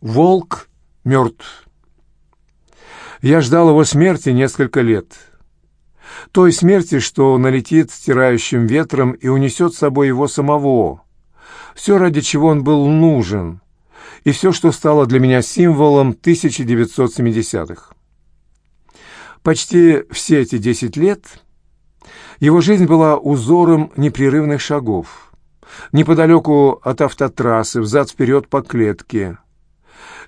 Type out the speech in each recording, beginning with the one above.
Волк мертв. Я ждал его смерти несколько лет. Той смерти, что налетит стирающим ветром и унесет с собой его самого. Все, ради чего он был нужен, и все, что стало для меня символом 1970-х. Почти все эти десять лет его жизнь была узором непрерывных шагов. Неподалеку от автотрассы, взад-вперед по клетке.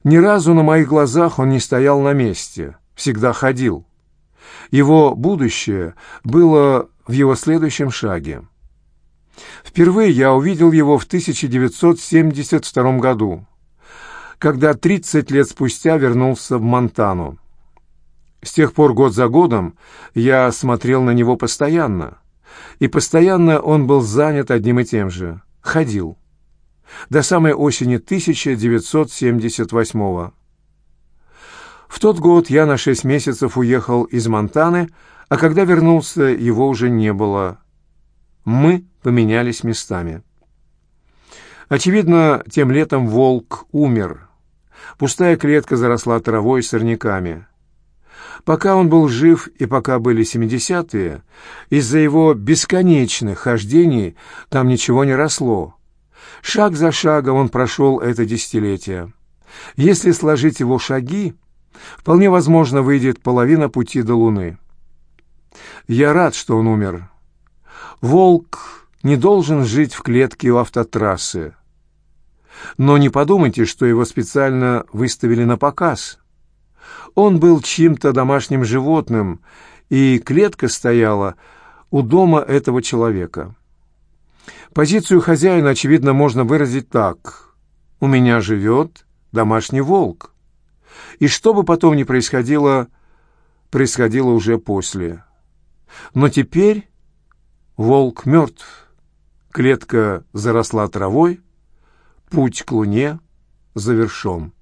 Ни разу на моих глазах он не стоял на месте, всегда ходил. Его будущее было в его следующем шаге. Впервые я увидел его в 1972 году, когда 30 лет спустя вернулся в Монтану. С тех пор год за годом я смотрел на него постоянно, и постоянно он был занят одним и тем же — ходил. До самой осени 1978 -го. В тот год я на шесть месяцев уехал из Монтаны, а когда вернулся, его уже не было. Мы поменялись местами. Очевидно, тем летом волк умер. Пустая клетка заросла травой и сорняками. Пока он был жив и пока были семидесятые, из-за его бесконечных хождений там ничего не росло. Шаг за шагом он прошел это десятилетие. Если сложить его шаги, вполне возможно выйдет половина пути до Луны. Я рад, что он умер. Волк не должен жить в клетке у автотрассы. Но не подумайте, что его специально выставили на показ. Он был чьим-то домашним животным, и клетка стояла у дома этого человека. Позицию хозяина, очевидно, можно выразить так. «У меня живет домашний волк». И что бы потом ни происходило, происходило уже после. Но теперь волк мертв, клетка заросла травой, путь к луне завершен.